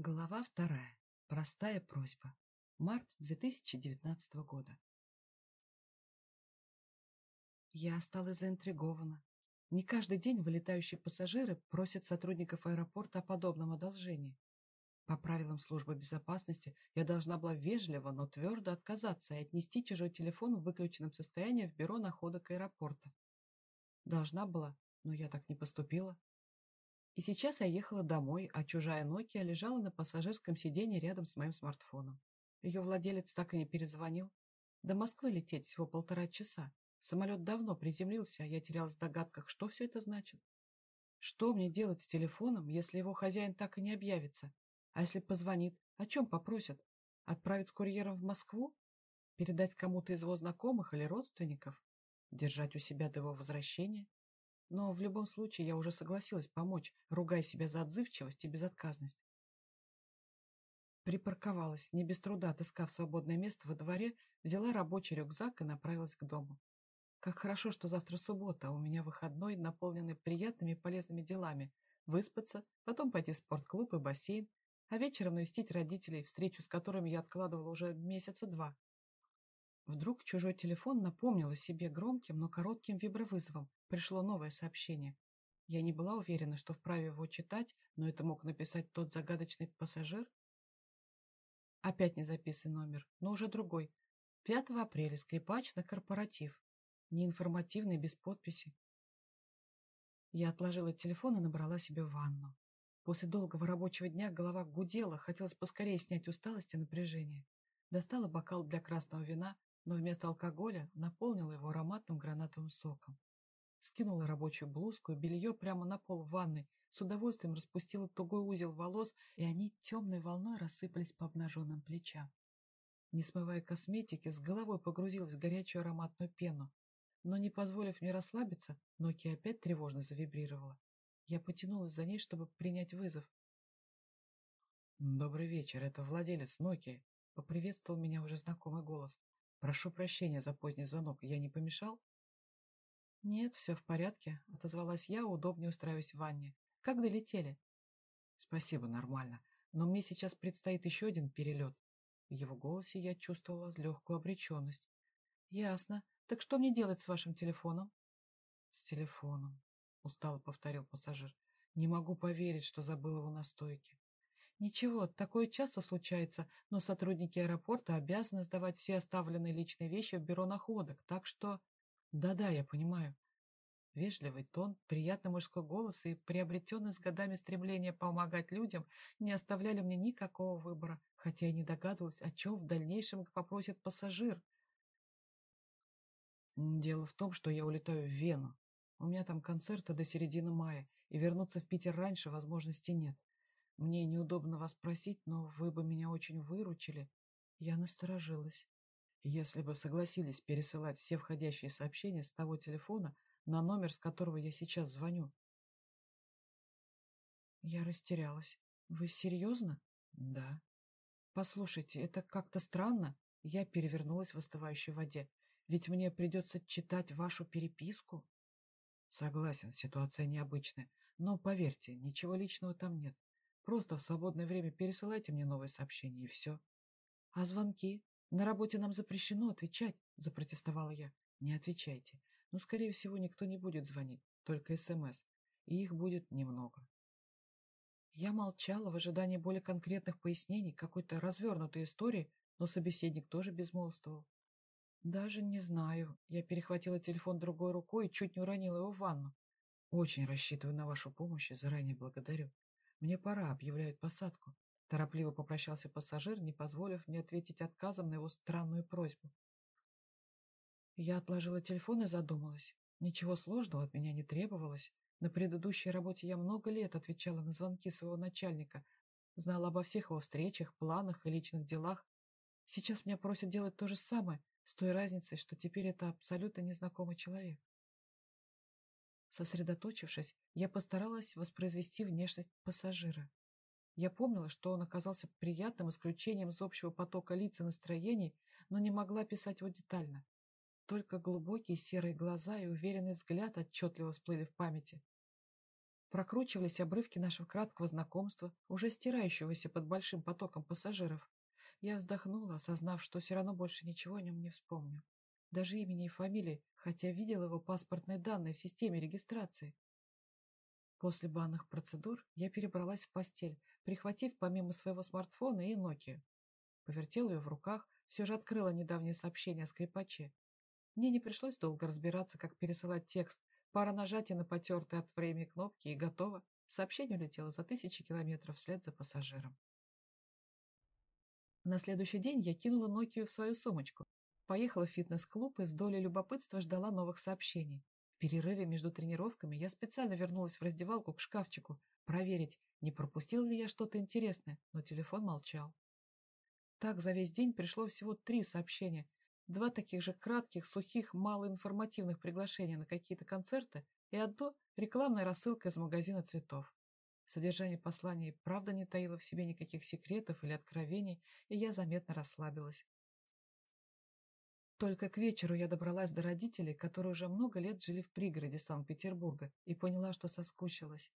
Глава вторая. Простая просьба. Март 2019 года. Я осталась заинтригована. Не каждый день вылетающие пассажиры просят сотрудников аэропорта о подобном одолжении. По правилам службы безопасности я должна была вежливо, но твердо отказаться и отнести чужой телефон в выключенном состоянии в бюро находок аэропорта. Должна была, но я так не поступила. И сейчас я ехала домой, а чужая Nokia лежала на пассажирском сиденье рядом с моим смартфоном. Ее владелец так и не перезвонил. До Москвы лететь всего полтора часа. Самолет давно приземлился, а я терялась в догадках, что все это значит. Что мне делать с телефоном, если его хозяин так и не объявится? А если позвонит, о чем попросят? Отправить с курьером в Москву? Передать кому-то из его знакомых или родственников? Держать у себя до его возвращения? Но в любом случае я уже согласилась помочь, ругая себя за отзывчивость и безотказность. Припарковалась, не без труда отыскав свободное место во дворе, взяла рабочий рюкзак и направилась к дому. Как хорошо, что завтра суббота, а у меня выходной, наполненный приятными и полезными делами. Выспаться, потом пойти в спортклуб и бассейн, а вечером навестить родителей, встречу с которыми я откладывала уже месяца два. Вдруг чужой телефон напомнил о себе громким, но коротким вибровызовом. Пришло новое сообщение. Я не была уверена, что вправе его читать, но это мог написать тот загадочный пассажир. Опять не записан номер, но уже другой. 5 апреля, скрипач на корпоратив. Неинформативный, без подписи. Я отложила телефон и набрала себе ванну. После долгого рабочего дня голова гудела, хотелось поскорее снять усталость и напряжение. Достала бокал для красного вина, но вместо алкоголя наполнила его ароматным гранатовым соком. Скинула рабочую блузку и белье прямо на пол ванной, с удовольствием распустила тугой узел волос, и они темной волной рассыпались по обнаженным плечам. Не смывая косметики, с головой погрузилась в горячую ароматную пену. Но не позволив мне расслабиться, Ноки опять тревожно завибрировала. Я потянулась за ней, чтобы принять вызов. «Добрый вечер, это владелец Nokia», — поприветствовал меня уже знакомый голос. «Прошу прощения за поздний звонок. Я не помешал?» «Нет, все в порядке», — отозвалась я, удобнее устраиваясь в ванне. «Как долетели?» «Спасибо, нормально. Но мне сейчас предстоит еще один перелет». В его голосе я чувствовала легкую обреченность. «Ясно. Так что мне делать с вашим телефоном?» «С телефоном», — устало повторил пассажир. «Не могу поверить, что забыл его на стойке. Ничего, такое часто случается, но сотрудники аэропорта обязаны сдавать все оставленные личные вещи в бюро находок, так что... Да-да, я понимаю. Вежливый тон, приятный мужской голос и приобретенное с годами стремление помогать людям не оставляли мне никакого выбора, хотя я не догадывалась, о чем в дальнейшем попросит пассажир. Дело в том, что я улетаю в Вену. У меня там концерты до середины мая, и вернуться в Питер раньше возможности нет. Мне неудобно вас просить, но вы бы меня очень выручили. Я насторожилась. Если бы согласились пересылать все входящие сообщения с того телефона на номер, с которого я сейчас звоню. Я растерялась. Вы серьезно? Да. Послушайте, это как-то странно. Я перевернулась в остывающей воде. Ведь мне придется читать вашу переписку. Согласен, ситуация необычная. Но поверьте, ничего личного там нет. Просто в свободное время пересылайте мне новые сообщения, и все. — А звонки? На работе нам запрещено отвечать, — запротестовала я. — Не отвечайте. Но, скорее всего, никто не будет звонить, только СМС. И их будет немного. Я молчала в ожидании более конкретных пояснений, какой-то развернутой истории, но собеседник тоже безмолвствовал. «Даже не знаю». Я перехватила телефон другой рукой и чуть не уронила его в ванну. «Очень рассчитываю на вашу помощь и заранее благодарю. «Мне пора, объявляют посадку». Торопливо попрощался пассажир, не позволив мне ответить отказом на его странную просьбу. Я отложила телефон и задумалась. Ничего сложного от меня не требовалось. На предыдущей работе я много лет отвечала на звонки своего начальника, знала обо всех его встречах, планах и личных делах. Сейчас меня просят делать то же самое, с той разницей, что теперь это абсолютно незнакомый человек. Сосредоточившись, я постаралась воспроизвести внешность пассажира. Я помнила, что он оказался приятным исключением из общего потока лиц и настроений, но не могла писать его детально. Только глубокие серые глаза и уверенный взгляд отчетливо всплыли в памяти. Прокручивались обрывки нашего краткого знакомства, уже стирающегося под большим потоком пассажиров. Я вздохнула, осознав, что все равно больше ничего о нем не вспомню. Даже имени и фамилии, хотя видел его паспортные данные в системе регистрации. После банных процедур я перебралась в постель, прихватив помимо своего смартфона и Nokia. Повертел ее в руках, все же открыла недавнее сообщение о скрипаче. Мне не пришлось долго разбираться, как пересылать текст, Пара нажатий на потертые от времени кнопки и готово. Сообщение улетело за тысячи километров вслед за пассажиром. На следующий день я кинула Нокию в свою сумочку. Поехала в фитнес-клуб и с долей любопытства ждала новых сообщений. В перерыве между тренировками я специально вернулась в раздевалку к шкафчику, проверить, не пропустил ли я что-то интересное, но телефон молчал. Так за весь день пришло всего три сообщения, Два таких же кратких, сухих, малоинформативных приглашения на какие-то концерты и одно – рекламная рассылка из магазина цветов. Содержание послания правда не таило в себе никаких секретов или откровений, и я заметно расслабилась. Только к вечеру я добралась до родителей, которые уже много лет жили в пригороде Санкт-Петербурга, и поняла, что соскучилась.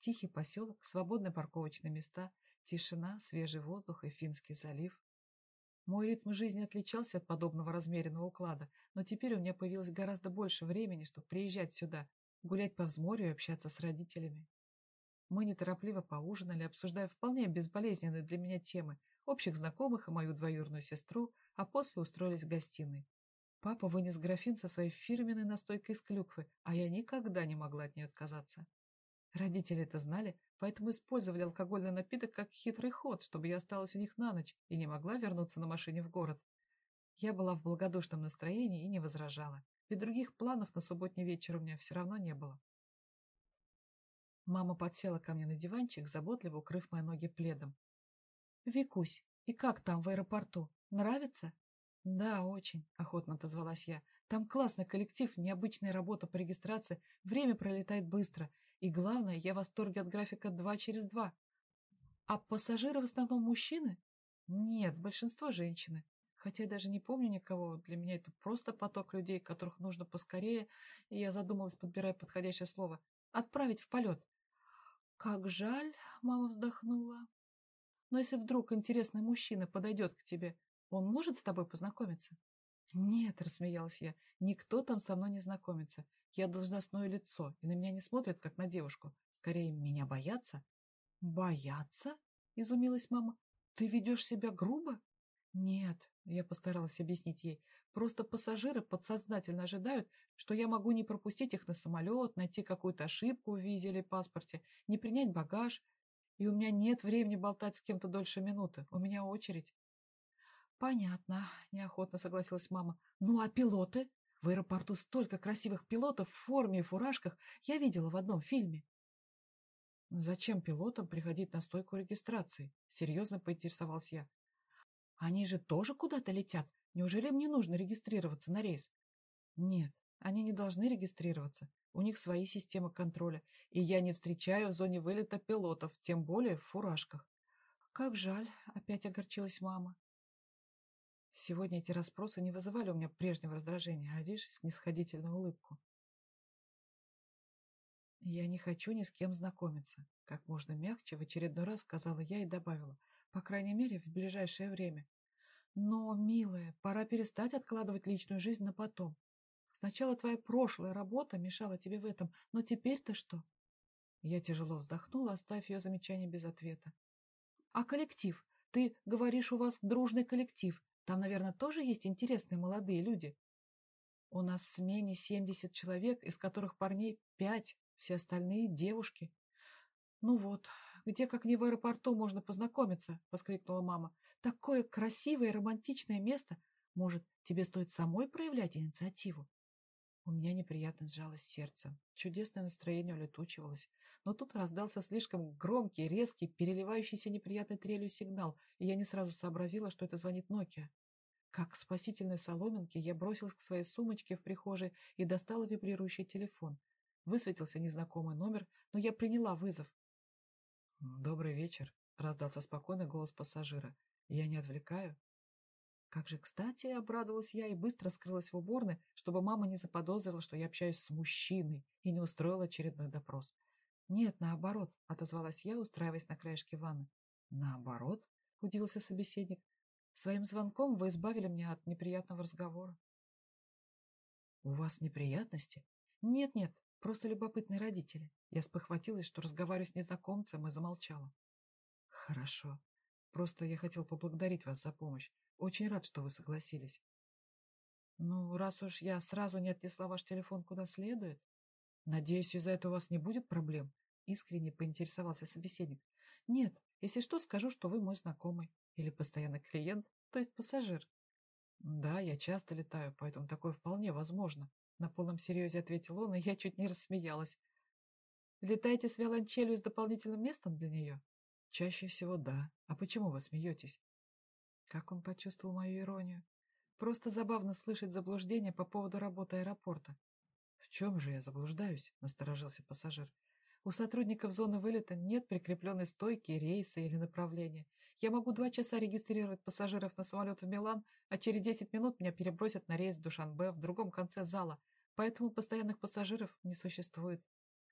Тихий поселок, свободные парковочные места, тишина, свежий воздух и Финский залив. Мой ритм жизни отличался от подобного размеренного уклада, но теперь у меня появилось гораздо больше времени, чтобы приезжать сюда, гулять по взморью и общаться с родителями. Мы неторопливо поужинали, обсуждая вполне безболезненные для меня темы, общих знакомых и мою двоюродную сестру, а после устроились в гостиной. Папа вынес графин со своей фирменной настойкой из клюквы, а я никогда не могла от нее отказаться. Родители это знали, поэтому использовали алкогольный напиток как хитрый ход, чтобы я осталась у них на ночь и не могла вернуться на машине в город. Я была в благодушном настроении и не возражала, ведь других планов на субботний вечер у меня все равно не было. Мама подсела ко мне на диванчик, заботливо укрыв мои ноги пледом. «Викусь, и как там в аэропорту? Нравится?» «Да, очень», — охотно отозвалась я. «Там классный коллектив, необычная работа по регистрации, время пролетает быстро, и главное, я в восторге от графика 2 через 2. А пассажиры в основном мужчины? Нет, большинство женщины. Хотя я даже не помню никого. Для меня это просто поток людей, которых нужно поскорее, и я задумалась, подбирая подходящее слово, отправить в полет. Как жаль, мама вздохнула. Но если вдруг интересный мужчина подойдет к тебе, он может с тобой познакомиться? Нет, рассмеялась я, никто там со мной не знакомится. Я должностное лицо, и на меня не смотрят, как на девушку. Скорее, меня боятся. Боятся? Изумилась мама. Ты ведешь себя грубо? Нет, я постаралась объяснить ей. Просто пассажиры подсознательно ожидают, что я могу не пропустить их на самолет, найти какую-то ошибку в визе или паспорте, не принять багаж. И у меня нет времени болтать с кем-то дольше минуты. У меня очередь. Понятно, неохотно согласилась мама. Ну а пилоты? В аэропорту столько красивых пилотов в форме и фуражках я видела в одном фильме. «Зачем пилотам приходить на стойку регистрации?» — серьезно поинтересовался я. «Они же тоже куда-то летят. Неужели мне нужно регистрироваться на рейс?» «Нет, они не должны регистрироваться. У них свои системы контроля, и я не встречаю в зоне вылета пилотов, тем более в фуражках». «Как жаль», — опять огорчилась мама. Сегодня эти расспросы не вызывали у меня прежнего раздражения, а лишь снисходительную улыбку. «Я не хочу ни с кем знакомиться», — как можно мягче в очередной раз сказала я и добавила, по крайней мере, в ближайшее время. «Но, милая, пора перестать откладывать личную жизнь на потом. Сначала твоя прошлая работа мешала тебе в этом, но теперь-то что?» Я тяжело вздохнула, оставив ее замечание без ответа. «А коллектив? Ты говоришь, у вас дружный коллектив. Там, наверное, тоже есть интересные молодые люди. У нас в смене 70 человек, из которых парней пять, все остальные девушки. Ну вот, где как не в аэропорту можно познакомиться, воскликнула мама. Такое красивое и романтичное место. Может, тебе стоит самой проявлять инициативу? У меня неприятно сжалось сердце. Чудесное настроение улетучивалось. Но тут раздался слишком громкий, резкий, переливающийся неприятной трелью сигнал, и я не сразу сообразила, что это звонит Нокия. Как к спасительной соломинке я бросилась к своей сумочке в прихожей и достала вибрирующий телефон. Высветился незнакомый номер, но я приняла вызов. «Добрый вечер», — раздался спокойный голос пассажира. «Я не отвлекаю?» Как же кстати, обрадовалась я и быстро скрылась в уборной, чтобы мама не заподозрила, что я общаюсь с мужчиной и не устроила очередной допрос. Нет, наоборот, отозвалась я, устраиваясь на краешке ванны. Наоборот, удивился собеседник. Своим звонком вы избавили меня от неприятного разговора. У вас неприятности? Нет-нет, просто любопытные родители. Я спохватилась, что разговариваю с незнакомцем и замолчала. Хорошо. Просто я хотел поблагодарить вас за помощь. Очень рад, что вы согласились. Ну, раз уж я сразу не отнесла ваш телефон куда следует, надеюсь, из-за этого у вас не будет проблем? Искренне поинтересовался собеседник. Нет, если что, скажу, что вы мой знакомый. Или постоянный клиент, то есть пассажир. Да, я часто летаю, поэтому такое вполне возможно. На полном серьезе ответил он, и я чуть не рассмеялась. Летаете с виолончелью с дополнительным местом для нее? Чаще всего да. А почему вы смеетесь? Как он почувствовал мою иронию? Просто забавно слышать заблуждение по поводу работы аэропорта. В чем же я заблуждаюсь? Насторожился пассажир. У сотрудников зоны вылета нет прикрепленной стойки, рейса или направления. Я могу два часа регистрировать пассажиров на самолет в Милан, а через 10 минут меня перебросят на рейс в Душанбе в другом конце зала, поэтому постоянных пассажиров не существует.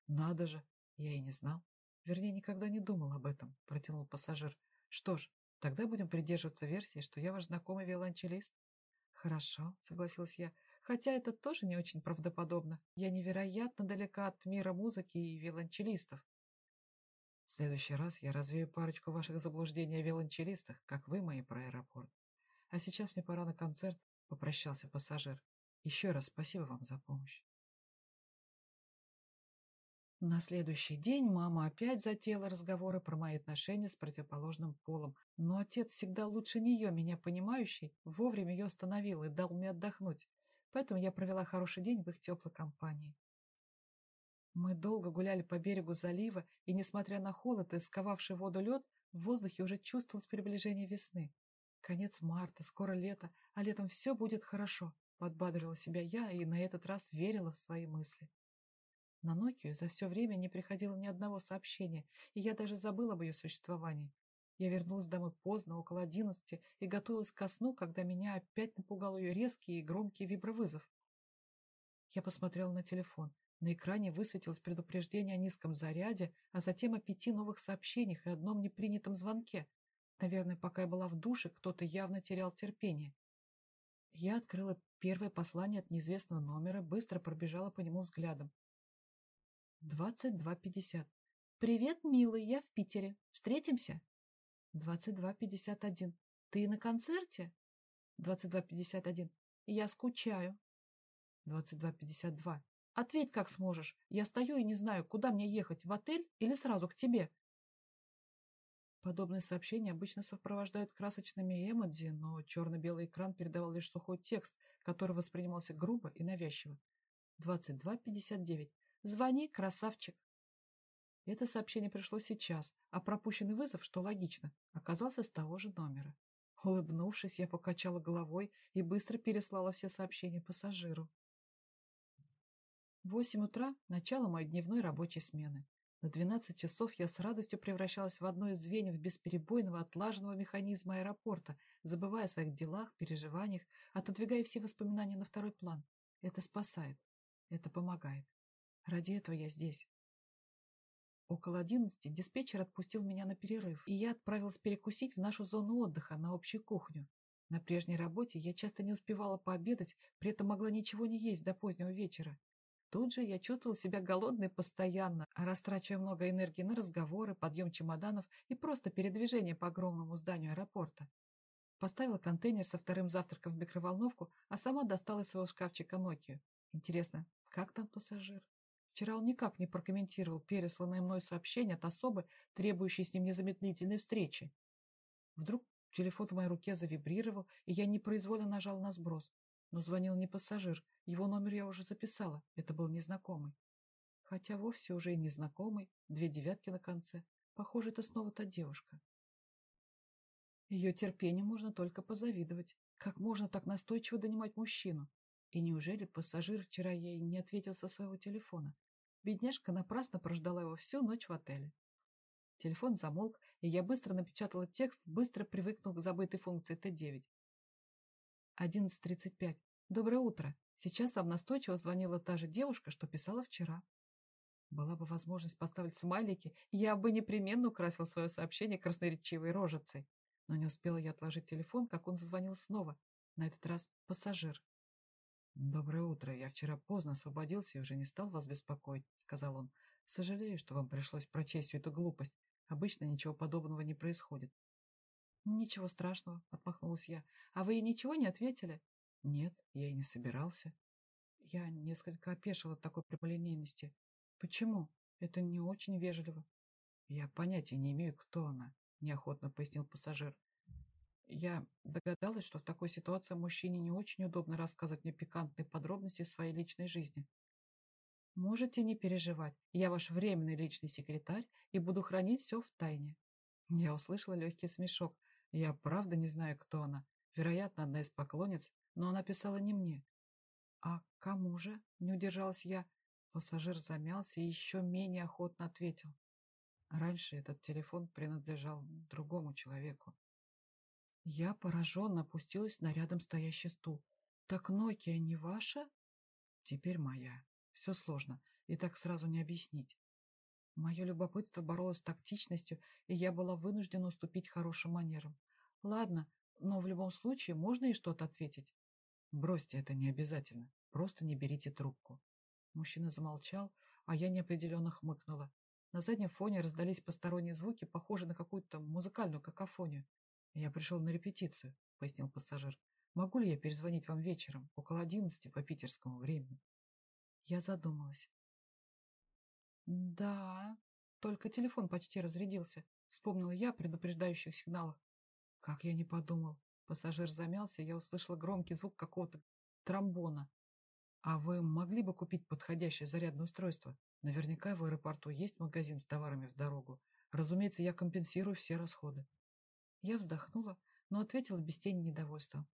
Надо же, я и не знал. Вернее, никогда не думал об этом, протянул пассажир. Что ж, тогда будем придерживаться версии, что я ваш знакомый виолончелист. Хорошо, согласилась я, хотя это тоже не очень правдоподобно. Я невероятно далека от мира музыки и виолончелистов. В следующий раз я развею парочку ваших заблуждений о виолончелистах, как вы мои про аэропорт. А сейчас мне пора на концерт, попрощался пассажир. Еще раз спасибо вам за помощь. На следующий день мама опять затеяла разговоры про мои отношения с противоположным полом, но отец всегда лучше нее, меня понимающий, вовремя ее остановил и дал мне отдохнуть, поэтому я провела хороший день в их теплой компании. Мы долго гуляли по берегу залива, и, несмотря на холод и сковавший воду лед, в воздухе уже чувствовалось приближение весны. Конец марта, скоро лето, а летом все будет хорошо, подбадрила себя я и на этот раз верила в свои мысли. На Нокию за все время не приходило ни одного сообщения, и я даже забыла об ее существовании. Я вернулась домой поздно, около одиннадцати, и готовилась ко сну, когда меня опять напугал ее резкий и громкий вибровызов. Я посмотрела на телефон. На экране высветилось предупреждение о низком заряде, а затем о пяти новых сообщениях и одном непринятом звонке. Наверное, пока я была в душе, кто-то явно терял терпение. Я открыла первое послание от неизвестного номера, быстро пробежала по нему взглядом. Двадцать два пятьдесят. «Привет, милый, я в Питере. Встретимся?» Двадцать два пятьдесят один. «Ты на концерте?» Двадцать два пятьдесят один. «Я скучаю». Двадцать два пятьдесят два. «Ответь, как сможешь. Я стою и не знаю, куда мне ехать, в отель или сразу к тебе?» Подобные сообщения обычно сопровождают красочными эмодзи, но черно-белый экран передавал лишь сухой текст, который воспринимался грубо и навязчиво. Двадцать два пятьдесят девять. Звони, красавчик. Это сообщение пришло сейчас, а пропущенный вызов, что логично, оказался с того же номера. Улыбнувшись, я покачала головой и быстро переслала все сообщения пассажиру. Восемь утра – начало моей дневной рабочей смены. На 12 часов я с радостью превращалась в одно из звеньев бесперебойного отлаженного механизма аэропорта, забывая о своих делах, переживаниях, отодвигая все воспоминания на второй план. Это спасает. Это помогает. Ради этого я здесь. Около одиннадцати диспетчер отпустил меня на перерыв, и я отправилась перекусить в нашу зону отдыха на общую кухню. На прежней работе я часто не успевала пообедать, при этом могла ничего не есть до позднего вечера. Тут же я чувствовала себя голодной постоянно, растрачивая много энергии на разговоры, подъем чемоданов и просто передвижение по огромному зданию аэропорта. Поставила контейнер со вторым завтраком в микроволновку, а сама достала из своего шкафчика Нокию. Интересно, как там пассажир? Вчера он никак не прокомментировал пересланное мной сообщение от особы, требующей с ним незамедлительной встречи. Вдруг телефон в моей руке завибрировал, и я непроизвольно нажал на сброс. Но звонил не пассажир, его номер я уже записала, это был незнакомый. Хотя вовсе уже и незнакомый, две девятки на конце. Похоже, это снова та девушка. Ее терпению можно только позавидовать. Как можно так настойчиво донимать мужчину? И неужели пассажир вчера ей не ответил со своего телефона? Бедняжка напрасно прождала его всю ночь в отеле. Телефон замолк, и я быстро напечатала текст, быстро привыкнув к забытой функции Т9. 11.35. Доброе утро. Сейчас вам настойчиво звонила та же девушка, что писала вчера. Была бы возможность поставить смайлики, я бы непременно украсил свое сообщение красноречивой рожицей. Но не успела я отложить телефон, как он зазвонил снова. На этот раз пассажир. «Доброе утро. Я вчера поздно освободился и уже не стал вас беспокоить», — сказал он. «Сожалею, что вам пришлось прочесть всю эту глупость. Обычно ничего подобного не происходит». «Ничего страшного», — отмахнулась я. «А вы ничего не ответили?» «Нет, я и не собирался». Я несколько опешила от такой прямолинейности. «Почему? Это не очень вежливо». «Я понятия не имею, кто она», — неохотно пояснил пассажир. Я догадалась, что в такой ситуации мужчине не очень удобно рассказывать мне пикантные подробности своей личной жизни. Можете не переживать, я ваш временный личный секретарь и буду хранить все в тайне. Я услышала легкий смешок. Я правда не знаю, кто она. Вероятно, одна из поклонниц, но она писала не мне. А кому же? Не удержалась я. Пассажир замялся и еще менее охотно ответил. Раньше этот телефон принадлежал другому человеку. Я пораженно опустилась на рядом стоящий стул. «Так Нокия не ваша?» «Теперь моя. Все сложно, и так сразу не объяснить». Мое любопытство боролось с тактичностью, и я была вынуждена уступить хорошим манерам. «Ладно, но в любом случае можно и что-то ответить». «Бросьте, это не обязательно. Просто не берите трубку». Мужчина замолчал, а я неопределенно хмыкнула. На заднем фоне раздались посторонние звуки, похожие на какую-то музыкальную какофонию. «Я пришел на репетицию», — пояснил пассажир. «Могу ли я перезвонить вам вечером, около одиннадцати по питерскому времени?» Я задумалась. «Да, только телефон почти разрядился», — вспомнила я о предупреждающих сигналах. Как я не подумал. Пассажир замялся, я услышала громкий звук какого-то тромбона. «А вы могли бы купить подходящее зарядное устройство? Наверняка в аэропорту есть магазин с товарами в дорогу. Разумеется, я компенсирую все расходы». Я вздохнула, но ответила без тени недовольства.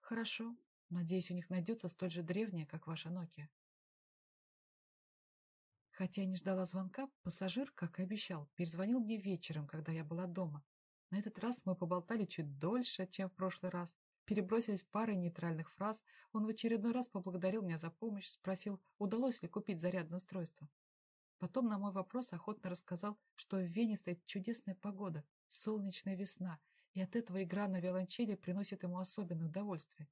«Хорошо. Надеюсь, у них найдется столь же древняя, как ваша Nokia». Хотя не ждала звонка, пассажир, как и обещал, перезвонил мне вечером, когда я была дома. На этот раз мы поболтали чуть дольше, чем в прошлый раз. Перебросились парой нейтральных фраз. Он в очередной раз поблагодарил меня за помощь, спросил, удалось ли купить зарядное устройство. Потом на мой вопрос охотно рассказал, что в Вене стоит чудесная погода, солнечная весна, и от этого игра на виолончели приносит ему особенное удовольствие.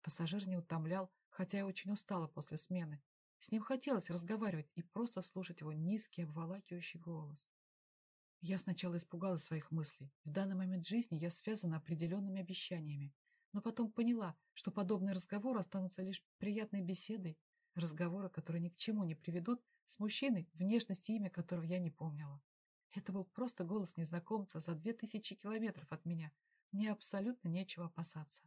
Пассажир не утомлял, хотя и очень устала после смены. С ним хотелось разговаривать и просто слушать его низкий, обволакивающий голос. Я сначала испугалась своих мыслей. В данный момент жизни я связана определенными обещаниями. Но потом поняла, что подобные разговоры останутся лишь приятной беседой, разговоры, которые ни к чему не приведут, с мужчиной, внешность и имя которого я не помнила. Это был просто голос незнакомца за две тысячи километров от меня. Мне абсолютно нечего опасаться.